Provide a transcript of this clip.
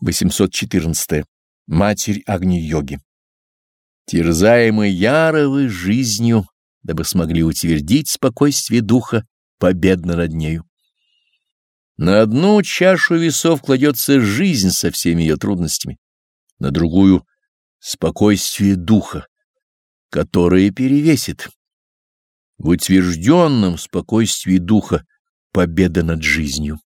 814. Матерь Агни-йоги. Терзаемы яровы жизнью, дабы смогли утвердить спокойствие духа победно над нею. На одну чашу весов кладется жизнь со всеми ее трудностями, на другую — спокойствие духа, которое перевесит. В утвержденном спокойствии духа победа над жизнью.